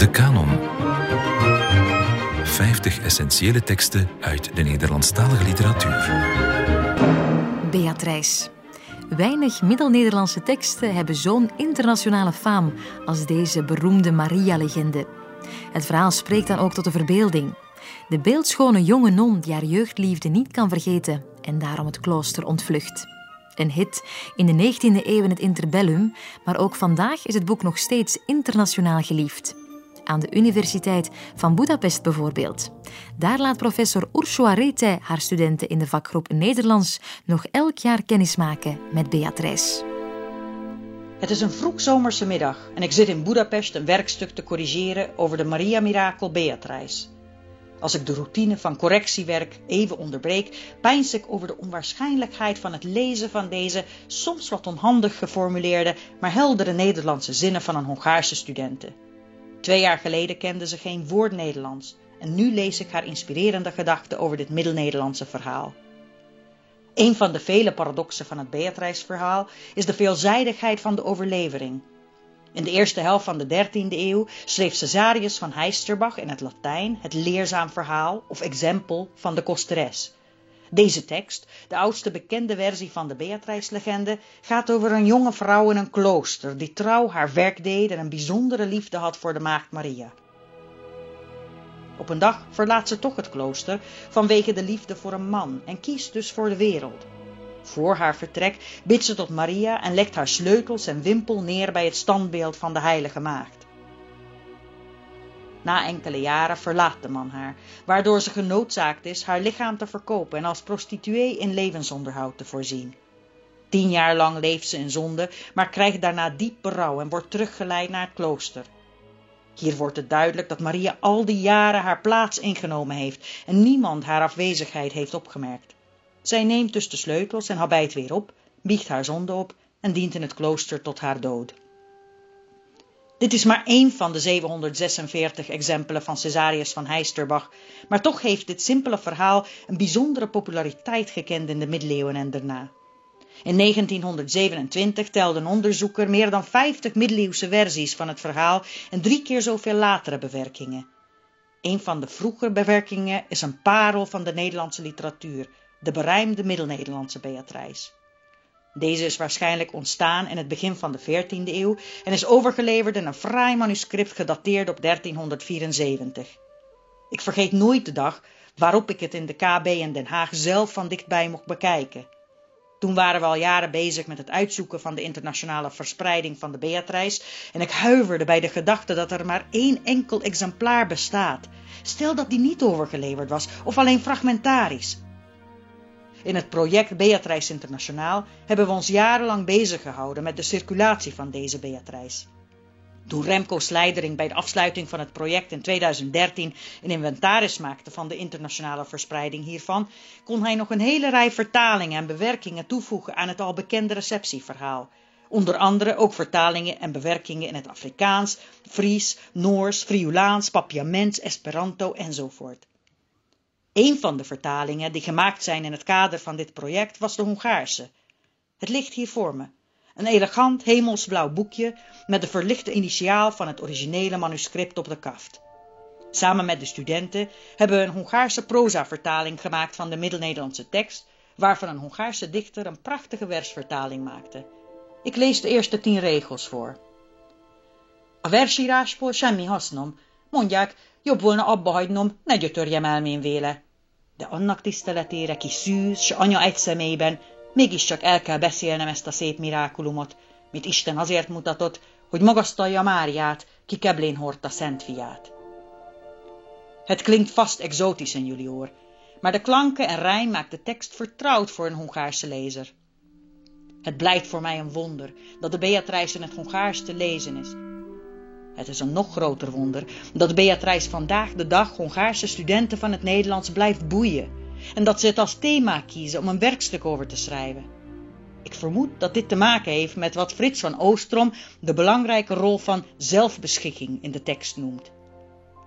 De Canon. 50 essentiële teksten uit de Nederlandstalige literatuur. Beatrice. Weinig Middel-Nederlandse teksten hebben zo'n internationale faam als deze beroemde Maria-legende. Het verhaal spreekt dan ook tot de verbeelding. De beeldschone jonge non die haar jeugdliefde niet kan vergeten en daarom het klooster ontvlucht. Een hit in de 19e eeuw in het interbellum, maar ook vandaag is het boek nog steeds internationaal geliefd. Aan de Universiteit van Budapest bijvoorbeeld. Daar laat professor Ursula Rete haar studenten in de vakgroep Nederlands nog elk jaar kennismaken met Beatrice. Het is een vroegzomerse middag en ik zit in Budapest een werkstuk te corrigeren over de Maria Mirakel Beatrice. Als ik de routine van correctiewerk even onderbreek, pijns ik over de onwaarschijnlijkheid van het lezen van deze soms wat onhandig geformuleerde, maar heldere Nederlandse zinnen van een Hongaarse studente. Twee jaar geleden kende ze geen woord Nederlands en nu lees ik haar inspirerende gedachten over dit Middel-Nederlandse verhaal. Een van de vele paradoxen van het Beatrice-verhaal is de veelzijdigheid van de overlevering. In de eerste helft van de 13e eeuw schreef Cesarius van Heisterbach in het Latijn het leerzaam verhaal of exempel van de kosteres. Deze tekst, de oudste bekende versie van de Beatrice-legende, gaat over een jonge vrouw in een klooster die trouw haar werk deed en een bijzondere liefde had voor de maagd Maria. Op een dag verlaat ze toch het klooster vanwege de liefde voor een man en kiest dus voor de wereld. Voor haar vertrek bidt ze tot Maria en legt haar sleutels en wimpel neer bij het standbeeld van de heilige maagd. Na enkele jaren verlaat de man haar, waardoor ze genoodzaakt is haar lichaam te verkopen en als prostituee in levensonderhoud te voorzien. Tien jaar lang leeft ze in zonde, maar krijgt daarna diep berouw en wordt teruggeleid naar het klooster. Hier wordt het duidelijk dat Maria al die jaren haar plaats ingenomen heeft en niemand haar afwezigheid heeft opgemerkt. Zij neemt dus de sleutels en habijt weer op, biegt haar zonde op en dient in het klooster tot haar dood. Dit is maar één van de 746 exempelen van Cesarius van Heisterbach, maar toch heeft dit simpele verhaal een bijzondere populariteit gekend in de middeleeuwen en daarna. In 1927 telde een onderzoeker meer dan 50 middeleeuwse versies van het verhaal en drie keer zoveel latere bewerkingen. Een van de vroege bewerkingen is een parel van de Nederlandse literatuur, de berijmde Middel-Nederlandse Beatrice. Deze is waarschijnlijk ontstaan in het begin van de 14e eeuw en is overgeleverd in een fraai manuscript gedateerd op 1374. Ik vergeet nooit de dag waarop ik het in de KB in Den Haag zelf van dichtbij mocht bekijken. Toen waren we al jaren bezig met het uitzoeken van de internationale verspreiding van de Beatrice en ik huiverde bij de gedachte dat er maar één enkel exemplaar bestaat. Stel dat die niet overgeleverd was of alleen fragmentarisch. In het project Beatrice Internationaal hebben we ons jarenlang bezig gehouden met de circulatie van deze Beatrice. Toen Remco Slijdering bij de afsluiting van het project in 2013 een inventaris maakte van de internationale verspreiding hiervan, kon hij nog een hele rij vertalingen en bewerkingen toevoegen aan het al bekende receptieverhaal. Onder andere ook vertalingen en bewerkingen in het Afrikaans, Fries, Noors, Friulaans, Papiaments, Esperanto enzovoort. Een van de vertalingen die gemaakt zijn in het kader van dit project was de Hongaarse. Het ligt hier voor me. Een elegant hemelsblauw boekje met de verlichte initiaal van het originele manuscript op de kaft. Samen met de studenten hebben we een Hongaarse proza-vertaling gemaakt van de Middel-Nederlandse tekst, waarvan een Hongaarse dichter een prachtige versvertaling maakte. Ik lees de eerste tien regels voor. A versírásból semmi hasznom. Mondják, jobb volna abba hagynom, ne gyötörjem elmén véle. De annak tiszteletére, ki szűz, s anya egy személyben, mégiscsak el kell beszélnem ezt a szép mirákulumot, mit Isten azért mutatott, hogy magasztalja Máriát, ki keblén hordta szent fiát. Het klinkt vast exotisch in jullie oor, maar de klanken en rijm maakt de tekst vertrouwd voor een Hongaarse lezer. Het blijkt voor mij een wonder dat de Beatrice in het Hongaars te lezen is. Het is een nog groter wonder dat Beatrice vandaag de dag Hongaarse studenten van het Nederlands blijft boeien en dat ze het als thema kiezen om een werkstuk over te schrijven. Ik vermoed dat dit te maken heeft met wat Frits van Oostrom de belangrijke rol van zelfbeschikking in de tekst noemt.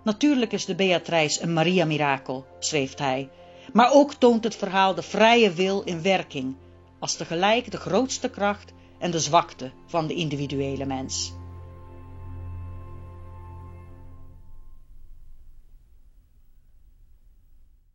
Natuurlijk is de Beatrice een Maria-mirakel, schreef hij, maar ook toont het verhaal de vrije wil in werking, als tegelijk de grootste kracht en de zwakte van de individuele mens.